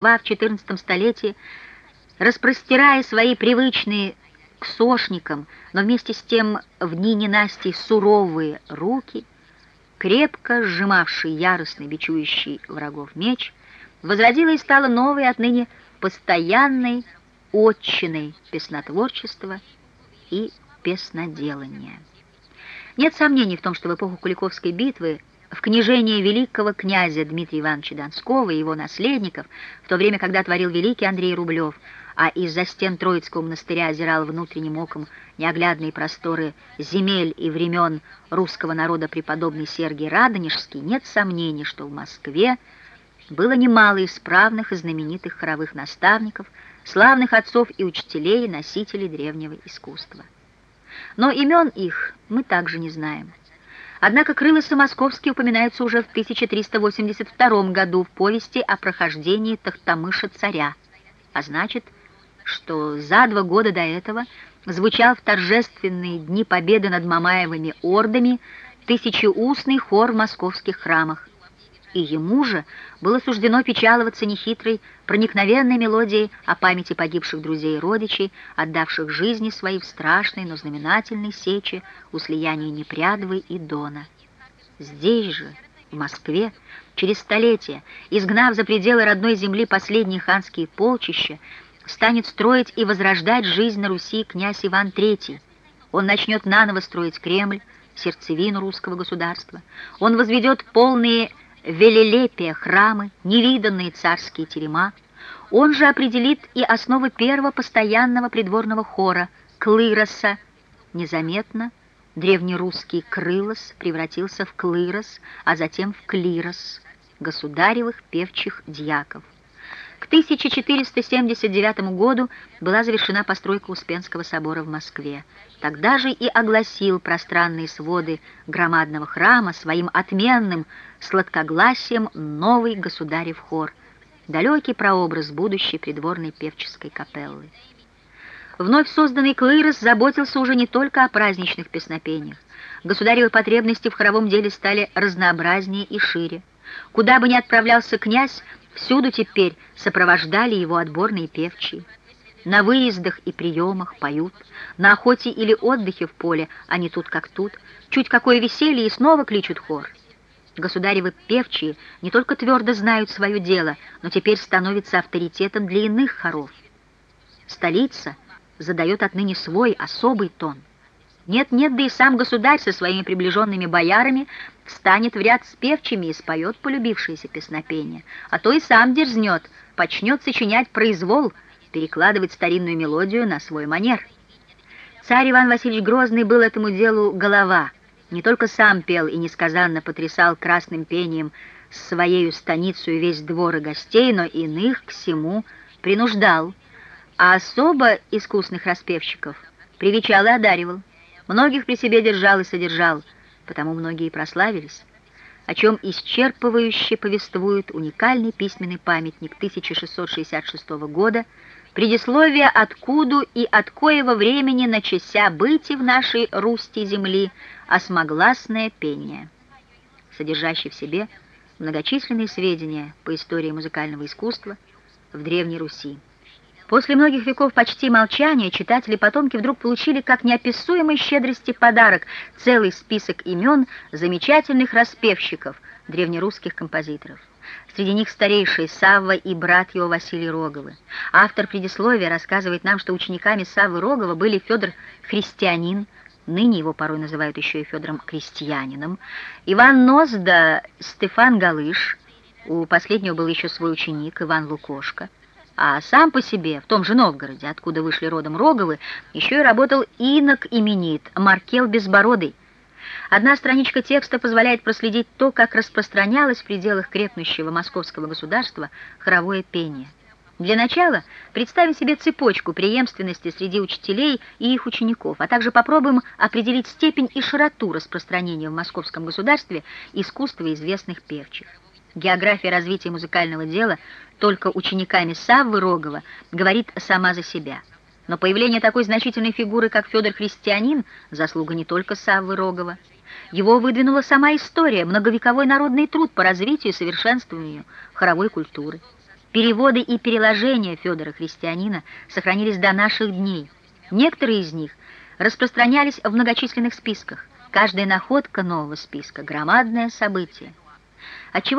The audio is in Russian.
в XIV столетии, распростирая свои привычные к сошникам, но вместе с тем в дни ненастей суровые руки, крепко сжимавший яростный бичующий врагов меч, возродила и стала новой отныне постоянной отчиной песнотворчества и песноделания. Нет сомнений в том, что в эпоху Куликовской битвы в княжение великого князя Дмитрия Ивановича Донского и его наследников, в то время, когда творил великий Андрей Рублев, а из-за стен Троицкого монастыря озирал внутренним оком неоглядные просторы земель и времен русского народа преподобный Сергий Радонежский, нет сомнений, что в Москве было немало исправных и знаменитых хоровых наставников, славных отцов и учителей, носителей древнего искусства. Но имен их мы также не знаем. Однако Крылосы Московские упоминаются уже в 1382 году в повести о прохождении Тахтамыша-царя, а значит, что за два года до этого звучал в торжественные дни победы над Мамаевыми ордами тысячеустный хор в московских храмах, и ему же было суждено печаловаться нехитрой, проникновенной мелодией о памяти погибших друзей и родичей, отдавших жизни свои в страшной, но знаменательной сече у слияния Непрядвы и Дона. Здесь же, в Москве, через столетия, изгнав за пределы родной земли последние ханские полчища, станет строить и возрождать жизнь на Руси князь Иван III. Он начнет наново строить Кремль, сердцевину русского государства. Он возведет полные велелепие храмы, невиданные царские терема. Он же определит и основы первого постоянного придворного хора Клыроса. Незаметно древнерусский Крылос превратился в Клырос, а затем в Клирос, государевых певчих дьяков. К 1479 году была завершена постройка Успенского собора в Москве. Тогда же и огласил пространные своды громадного храма своим отменным сладкогласием новый государев хор, далекий прообраз будущей придворной певческой капеллы. Вновь созданный клырос заботился уже не только о праздничных песнопениях. Государевы потребности в хоровом деле стали разнообразнее и шире. Куда бы ни отправлялся князь, Всюду теперь сопровождали его отборные певчие. На выездах и приемах поют, на охоте или отдыхе в поле, а не тут как тут, чуть какое веселье и снова кличут хор. Государевы певчие не только твердо знают свое дело, но теперь становятся авторитетом для иных хоров. Столица задает отныне свой особый тон. Нет-нет, да и сам государь со своими приближенными боярами встанет в ряд с певчими и споет полюбившееся песнопение, а то и сам дерзнет, почнет сочинять произвол, перекладывать старинную мелодию на свой манер. Царь Иван Васильевич Грозный был этому делу голова, не только сам пел и несказанно потрясал красным пением своею станицу и весь двор и гостей, но иных к всему принуждал, а особо искусных распевщиков привечал и одаривал. Многих при себе держал и содержал, потому многие прославились, о чем исчерпывающе повествует уникальный письменный памятник 1666 года, предисловие «Откуду и от коего времени начася быть в нашей русти земли осмогласное пение», содержащий в себе многочисленные сведения по истории музыкального искусства в Древней Руси. После многих веков почти молчания читатели-потомки вдруг получили как неописуемой щедрости подарок целый список имен замечательных распевщиков, древнерусских композиторов. Среди них старейший Савва и брат его Василий Роговы. Автор предисловия рассказывает нам, что учениками Саввы Рогова были Федор Христианин, ныне его порой называют еще и Федором Крестьянином, Иван Нозда, Стефан Галыш, у последнего был еще свой ученик Иван Лукошко, а сам по себе, в том же Новгороде, откуда вышли родом Роговы, еще и работал инок именит Маркел Безбородый. Одна страничка текста позволяет проследить то, как распространялось в пределах крепнущего московского государства хоровое пение. Для начала представим себе цепочку преемственности среди учителей и их учеников, а также попробуем определить степень и широту распространения в московском государстве искусства известных певчих. География развития музыкального дела только учениками Саввы Рогова говорит сама за себя. Но появление такой значительной фигуры, как Федор Христианин, заслуга не только Саввы Рогова. Его выдвинула сама история, многовековой народный труд по развитию и совершенствованию хоровой культуры. Переводы и переложения Федора Христианина сохранились до наших дней. Некоторые из них распространялись в многочисленных списках. Каждая находка нового списка – громадное событие. Отчего